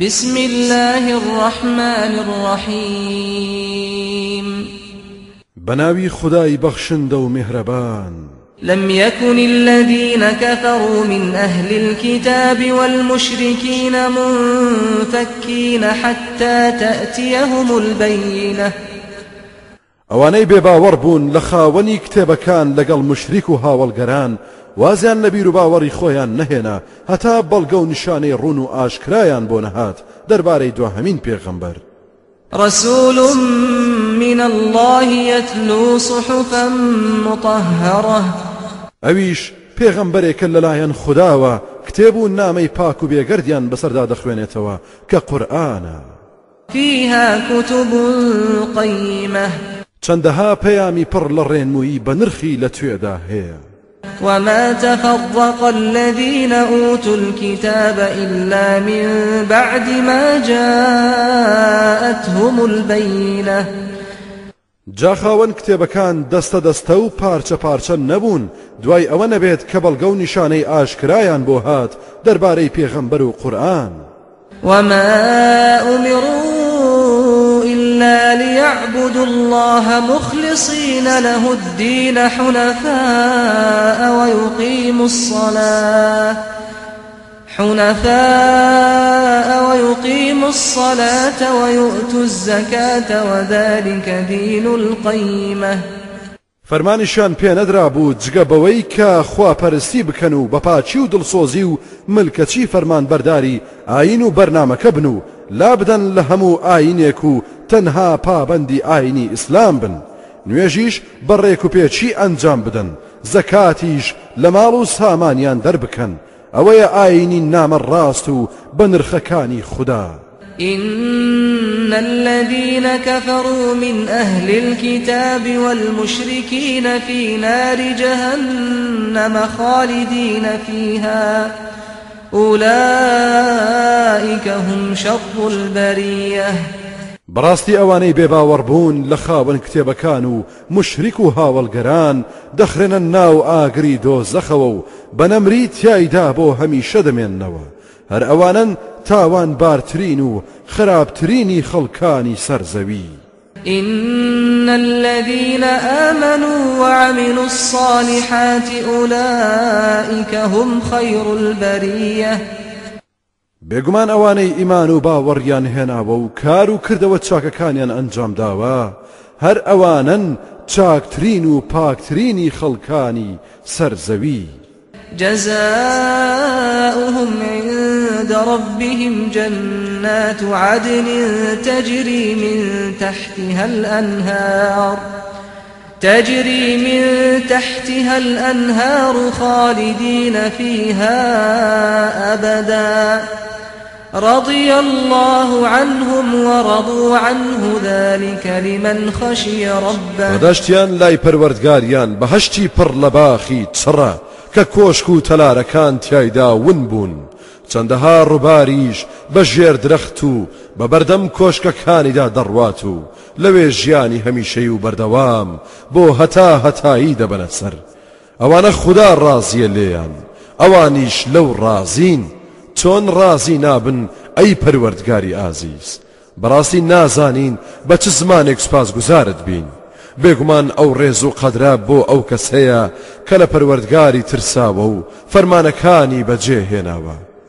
بسم الله الرحمن الرحيم. بناوي خداي بخشند ومهربان لم يكن الذين كفروا من أهل الكتاب والمشركين منفكين حتى تأتيهم البينة. ئەوانەی بێباوەڕ بوون لە خاوەنی کتێبەکان لەگەڵ مشریک و هاوڵگەران. وازیان نەبیر و باوەڕی خۆیان نەهێنا هەتا بەڵگە و نیشانەی ڕون و ئاشکرایان بۆ نەهات دەربارەی دواهەمین پێغەمبەر. رسول من الله يتلو صحفا مطهرة. ئەویش پێغەمبەرێکە لەلایەن خداوە کتێب و نامەی پاک و بێگەردیان بەسەردا دەخوێنێتەوە کە قورآانە. فيها كتب قيمة. چەندەها پەیامی پڕ لە ڕێنمویی بە نرخی لە توێدا هەیە. وما تفرق الذين أوتوا الكتاب إلا من بعد ما جاءتهم البينة. جاخاوەن کتێبەکان دەستە دەستە و پارچە پارچە نەبوون. دوای ئەوە نەبێت کە بەڵگە و نیشانەی ئاشکرایان بۆ هات. دەربارەی پێغەمبەر و قورآن. وما أمروا إلا ليعبدوا الله مخلصين له الدين حنفاء ويقيموا الصلاة. حنفاء ويقيموا الصلاة ويؤتوا الزكاة وذلك دين القيمة. فەرمانیشان پێ نەدرا بوو جگە بەوەی کە خواپەرستی بکەن و بەپاچی و دڵسۆزی و ملکەچی فەرمان بەرداری ئاین و و لا بدەن تەنها پابندی ئاینی ئیسلام بن. نوێژیش بەڕێک و پێچی ئەنجام بدەن؟ زەکاتیش لە ماڵ و سامانیان دەربکەن. ئەوەیە ئاینی نامە ڕاست و بە نرخەکانی خوددا. إن الذين كفروا من أهل الكتاب والمشركين في نار جهنم خالدين فيها. أولئك هم شر البرية. بەڕاستی ئەوانەی بێباوەڕ بوون لە خاوەن کتێبەکان و مشریک و هاوڵگەران دەخرێنە ناو ئاگری دۆزەخەوە و بەنەمری تایدا بۆ هەمیشە دەمێننەوە. هەر ئەوانن تاوان بارترین و خراپترینی خەڵکانی سەرزەوی. إن الذين آمنوا وعملوا الصالحات أولئك هم خير البرية. بێگومان ئەوانەی ئیمان و باوەڕیان هێناوە و کار و کردەوە چاکەکانیان ئەنجام داوە. هەر ئەوانن چاکترین و پاکترینی خەڵکانی سەرزەوی. جزاؤهم عند ربهم جنات عدن تجري من تحتها الأنهار تجري من تحتها الأنهار خالدين فيها أبدا. رضي الله عنهم ورضوا عنه ذلك لمن خشي ربه. وداشتيان لاي پروردگاريان بهشتي پر لباخي چرا کە کۆشک و تەلارەکان تایدا ون بوون. چەندەها ڕووباریش بە ژێر درەخت و بە بەردەم کۆشکەکانیدا دەڕوات و لەوێ ژیانی هەمیشەی و بەردەوام بۆ هەتا هەتایی دەبەنە سەر. ئەوانە خوددا ڕازیە لێیان چۆن ڕازی نابن ئەی پەروەردگاری ئازیز. بەڕاستی نازانین بە چ زمانێک سپاس گوزارت بین. بێگومان ئەو ڕێز و قەدرا بۆ ئەو کەس هەیە کە لە پەروەردگاری ترساوە و فەرمانەکانی بەجێهێناوە